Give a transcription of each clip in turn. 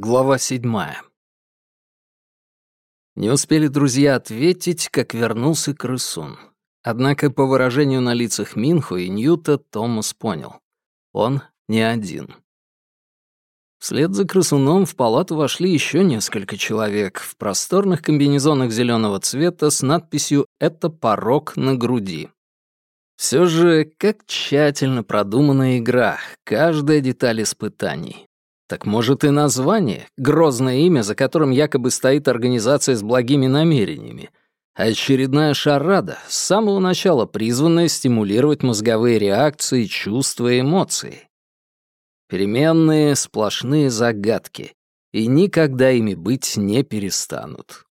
Глава седьмая. Не успели друзья ответить, как вернулся крысун. Однако по выражению на лицах Минху и Ньюта Томас понял. Он не один. Вслед за крысуном в палату вошли еще несколько человек в просторных комбинезонах зеленого цвета с надписью «Это порог на груди». Все же, как тщательно продуманная игра, каждая деталь испытаний. Так может и название, грозное имя, за которым якобы стоит организация с благими намерениями, очередная шарада, с самого начала призванная стимулировать мозговые реакции, чувства и эмоции. Переменные, сплошные загадки, и никогда ими быть не перестанут.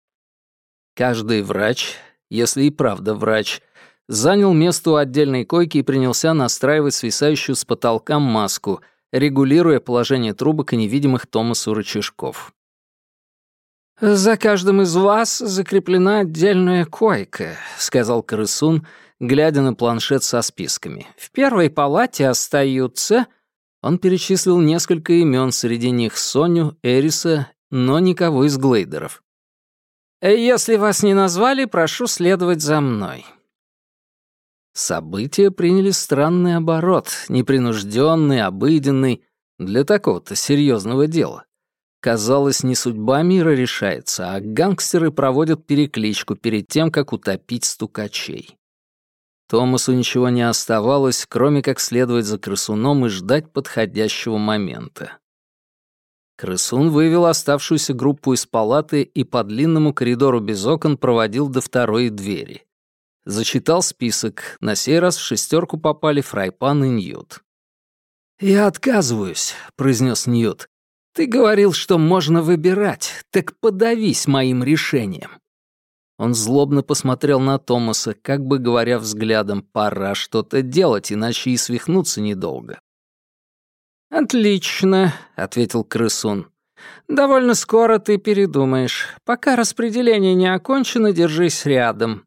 Каждый врач, если и правда врач, занял место у отдельной койки и принялся настраивать свисающую с потолка маску — регулируя положение трубок и невидимых Томасу рычажков. «За каждым из вас закреплена отдельная койка», — сказал крысун, глядя на планшет со списками. «В первой палате остаются...» Он перечислил несколько имен, среди них Соню, Эриса, но никого из глейдеров. «Если вас не назвали, прошу следовать за мной». События приняли странный оборот, непринужденный, обыденный, для такого-то серьезного дела. Казалось, не судьба мира решается, а гангстеры проводят перекличку перед тем, как утопить стукачей. Томасу ничего не оставалось, кроме как следовать за крысуном и ждать подходящего момента. Крысун вывел оставшуюся группу из палаты и по длинному коридору без окон проводил до второй двери. Зачитал список. На сей раз в шестерку попали Фрайпан и Ньют. «Я отказываюсь», — произнес Ньют. «Ты говорил, что можно выбирать, так подавись моим решением». Он злобно посмотрел на Томаса, как бы говоря взглядом, пора что-то делать, иначе и свихнуться недолго. «Отлично», — ответил крысун. «Довольно скоро ты передумаешь. Пока распределение не окончено, держись рядом.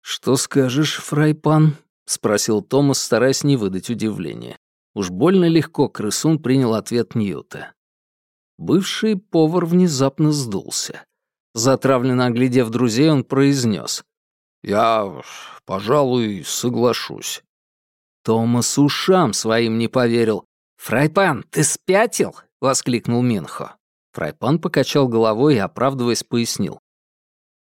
«Что скажешь, фрайпан?» — спросил Томас, стараясь не выдать удивления. Уж больно легко крысун принял ответ Ньюта. Бывший повар внезапно сдулся. Затравленно оглядев друзей, он произнес. «Я, пожалуй, соглашусь». Томас ушам своим не поверил. «Фрайпан, ты спятил?» — воскликнул Минхо. Фрайпан покачал головой и, оправдываясь, пояснил.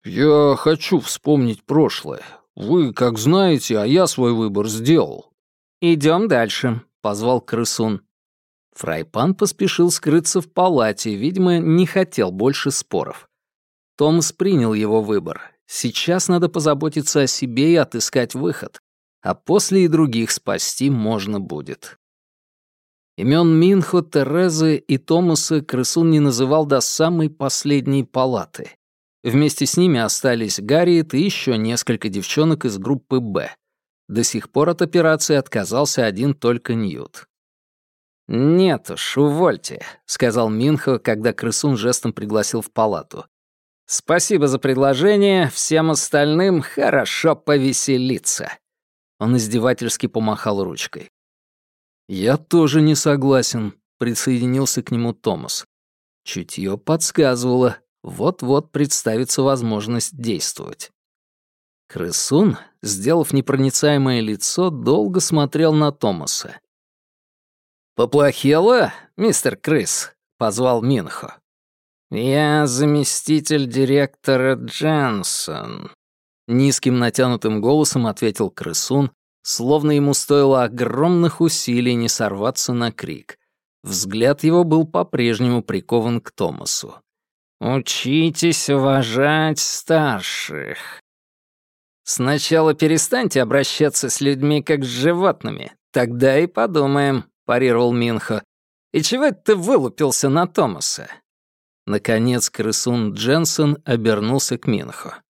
«Я хочу вспомнить прошлое. Вы как знаете, а я свой выбор сделал». «Идем дальше», — позвал крысун. Фрайпан поспешил скрыться в палате, видимо, не хотел больше споров. Томас принял его выбор. Сейчас надо позаботиться о себе и отыскать выход. А после и других спасти можно будет. Имен Минхо, Терезы и Томаса крысун не называл до самой последней палаты. Вместе с ними остались Гарриет и еще несколько девчонок из группы «Б». До сих пор от операции отказался один только Ньют. «Нет уж, увольте», — сказал Минхо, когда крысун жестом пригласил в палату. «Спасибо за предложение, всем остальным хорошо повеселиться». Он издевательски помахал ручкой. «Я тоже не согласен», — присоединился к нему Томас. Чутье подсказывало, вот-вот представится возможность действовать. Крысун, сделав непроницаемое лицо, долго смотрел на Томаса. «Поплохело, мистер Крыс?» — позвал Минхо. «Я заместитель директора Дженсон», — низким натянутым голосом ответил крысун, словно ему стоило огромных усилий не сорваться на крик. Взгляд его был по-прежнему прикован к Томасу. Учитесь уважать старших. Сначала перестаньте обращаться с людьми как с животными, тогда и подумаем, парировал Минхо. И чего это ты вылупился на Томаса? Наконец крысун Дженсен обернулся к Минхо.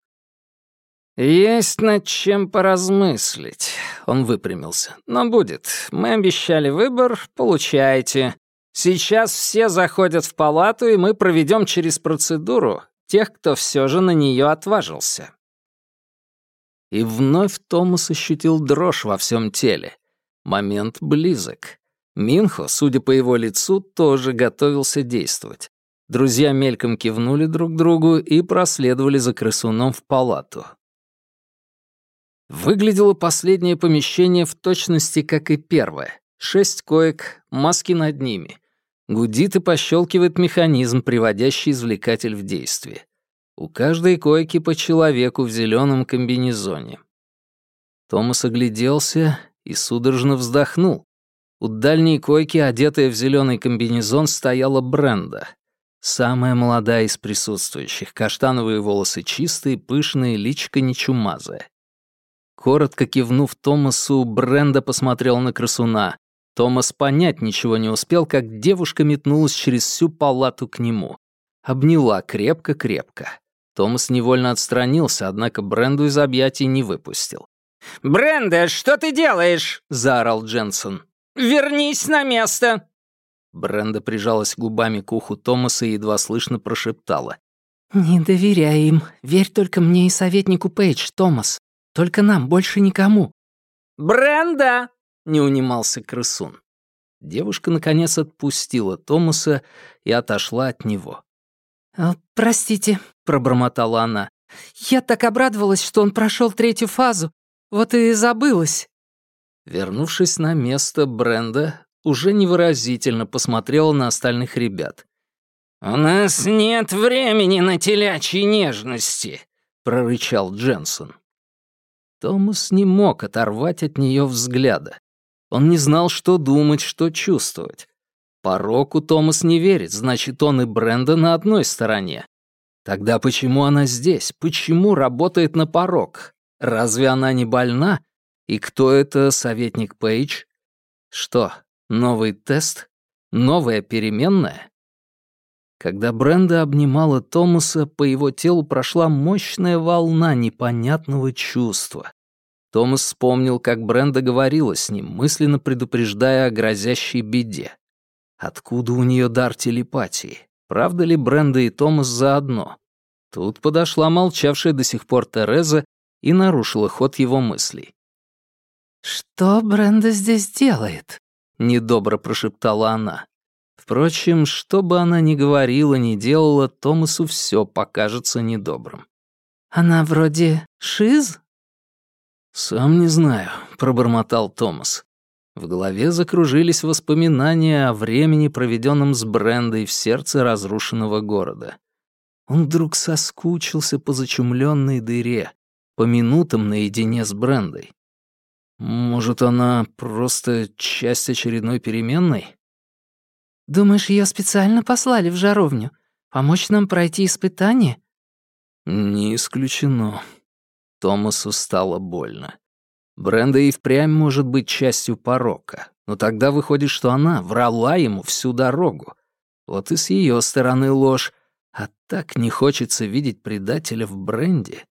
«Есть над чем поразмыслить», — он выпрямился. «Но будет. Мы обещали выбор, получайте. Сейчас все заходят в палату, и мы проведем через процедуру тех, кто все же на нее отважился. И вновь Томас ощутил дрожь во всем теле. Момент близок. Минхо, судя по его лицу, тоже готовился действовать. Друзья мельком кивнули друг другу и проследовали за крысуном в палату. Выглядело последнее помещение в точности, как и первое. Шесть коек, маски над ними. Гудит и пощелкивает механизм, приводящий извлекатель в действие. У каждой койки по человеку в зеленом комбинезоне. Томас огляделся и судорожно вздохнул. У дальней койки, одетая в зеленый комбинезон, стояла Бренда. Самая молодая из присутствующих, каштановые волосы чистые, пышные, личико нечумазая. Коротко кивнув Томасу, Бренда посмотрел на красуна. Томас понять ничего не успел, как девушка метнулась через всю палату к нему. Обняла крепко-крепко. Томас невольно отстранился, однако Бренду из объятий не выпустил. «Бренда, что ты делаешь?» — заорал Дженсон. «Вернись на место!» Бренда прижалась губами к уху Томаса и едва слышно прошептала. «Не доверяй им. Верь только мне и советнику Пейдж, Томас. Только нам, больше никому». «Бренда!» — не унимался крысун. Девушка, наконец, отпустила Томаса и отошла от него. «Э, «Простите», — пробормотала она. «Я так обрадовалась, что он прошел третью фазу. Вот и забылась». Вернувшись на место, Бренда уже невыразительно посмотрела на остальных ребят. «У нас нет времени на телячьи нежности», — прорычал Дженсон. Томас не мог оторвать от нее взгляда. Он не знал, что думать, что чувствовать. Пороку Томас не верит, значит, он и Бренда на одной стороне. Тогда почему она здесь? Почему работает на порог? Разве она не больна? И кто это советник Пейдж? Что, новый тест? Новая переменная? Когда Бренда обнимала Томаса, по его телу прошла мощная волна непонятного чувства. Томас вспомнил, как Бренда говорила с ним, мысленно предупреждая о грозящей беде. Откуда у нее дар телепатии? Правда ли Бренда и Томас заодно? Тут подошла молчавшая до сих пор Тереза и нарушила ход его мыслей. «Что Бренда здесь делает?» — недобро прошептала она. Впрочем, что бы она ни говорила, ни делала, Томасу все покажется недобрым. «Она вроде Шиз?» «Сам не знаю», — пробормотал Томас. В голове закружились воспоминания о времени, проведенном с Брендой в сердце разрушенного города. Он вдруг соскучился по зачумленной дыре, по минутам наедине с Брендой. Может, она просто часть очередной переменной? Думаешь, ее специально послали в жаровню? Помочь нам пройти испытание? Не исключено. Томасу стало больно. Бренда и впрямь может быть частью порока, но тогда выходит, что она врала ему всю дорогу. Вот и с ее стороны ложь, а так не хочется видеть предателя в бренде.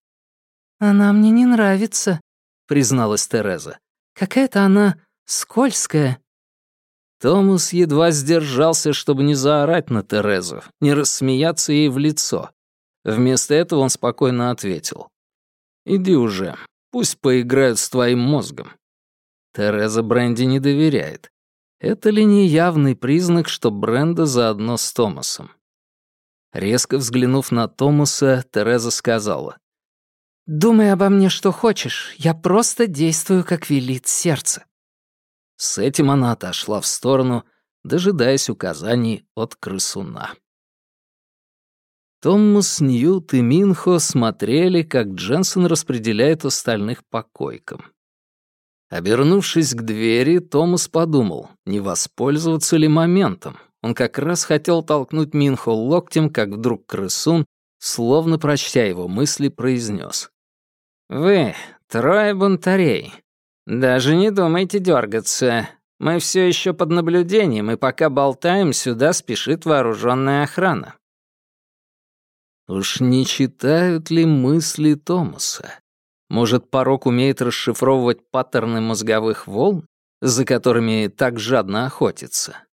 «Она мне не нравится», — призналась Тереза. «Какая-то она скользкая». Томас едва сдержался, чтобы не заорать на Терезу, не рассмеяться ей в лицо. Вместо этого он спокойно ответил. «Иди уже, пусть поиграют с твоим мозгом». Тереза Бренди не доверяет. Это ли не явный признак, что Бренда заодно с Томасом? Резко взглянув на Томаса, Тереза сказала. «Думай обо мне, что хочешь. Я просто действую, как велит сердце». С этим она отошла в сторону, дожидаясь указаний от крысуна. Томас, Ньют и Минхо смотрели, как Дженсен распределяет остальных по койкам. Обернувшись к двери, Томас подумал, не воспользоваться ли моментом. Он как раз хотел толкнуть Минхо локтем, как вдруг крысун, словно прочтя его мысли, произнес: «Вы, трое бунтарей, даже не думайте дергаться. Мы все еще под наблюдением, и пока болтаем, сюда спешит вооруженная охрана». Уж не читают ли мысли Томаса? Может, порог умеет расшифровывать паттерны мозговых волн, за которыми так жадно охотится?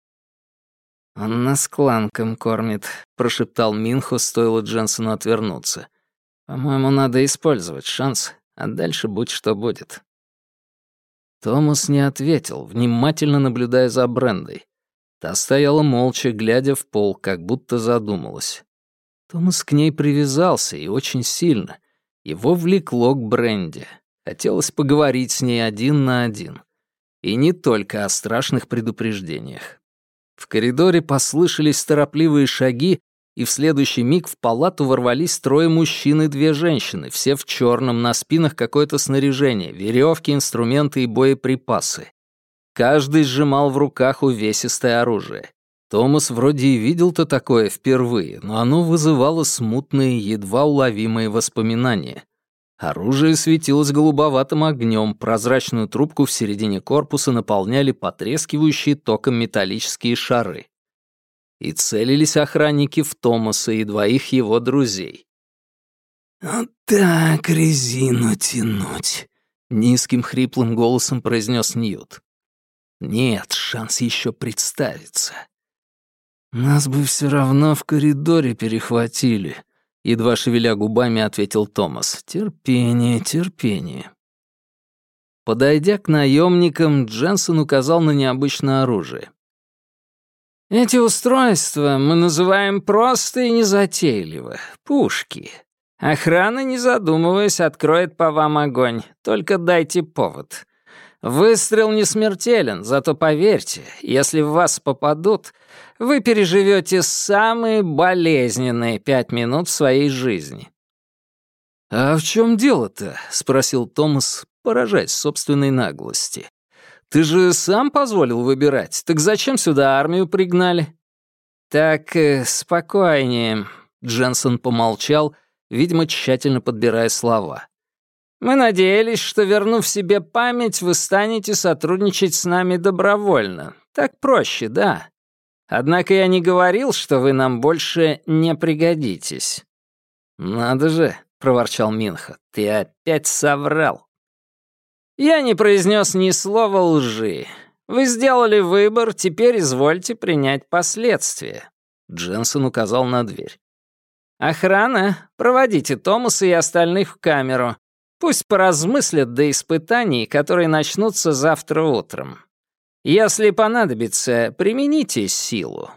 «Он нас кланком кормит», — прошептал Минхо, стоило Дженсону отвернуться. «По-моему, надо использовать шанс, а дальше будь что будет». Томас не ответил, внимательно наблюдая за Брендой. Та стояла молча, глядя в пол, как будто задумалась. Томас к ней привязался, и очень сильно. Его влекло к Бренде. Хотелось поговорить с ней один на один. И не только о страшных предупреждениях. В коридоре послышались торопливые шаги, и в следующий миг в палату ворвались трое мужчин и две женщины, все в черном, на спинах какое-то снаряжение, веревки, инструменты и боеприпасы. Каждый сжимал в руках увесистое оружие. Томас вроде и видел-то такое впервые, но оно вызывало смутные, едва уловимые воспоминания. Оружие светилось голубоватым огнем, прозрачную трубку в середине корпуса наполняли потрескивающие током металлические шары. И целились охранники в Томаса и двоих его друзей. «Вот так резину тянуть», — низким хриплым голосом произнес Ньют. Нет, шанс еще представится. Нас бы все равно в коридоре перехватили, едва шевеля губами ответил Томас. Терпение, терпение. Подойдя к наемникам, Дженсен указал на необычное оружие. «Эти устройства мы называем просто и незатейливо — пушки. Охрана, не задумываясь, откроет по вам огонь, только дайте повод. Выстрел не смертелен, зато поверьте, если в вас попадут, вы переживете самые болезненные пять минут своей жизни. «А в чем дело-то?» — спросил Томас, поражаясь собственной наглости. «Ты же сам позволил выбирать, так зачем сюда армию пригнали?» «Так, э, спокойнее», — Дженсен помолчал, видимо, тщательно подбирая слова. Мы надеялись, что, вернув себе память, вы станете сотрудничать с нами добровольно. Так проще, да. Однако я не говорил, что вы нам больше не пригодитесь». «Надо же», — проворчал Минха, — «ты опять соврал». «Я не произнес ни слова лжи. Вы сделали выбор, теперь извольте принять последствия». Дженсен указал на дверь. «Охрана, проводите Томаса и остальных в камеру. Пусть поразмыслят до испытаний, которые начнутся завтра утром. Если понадобится, примените силу.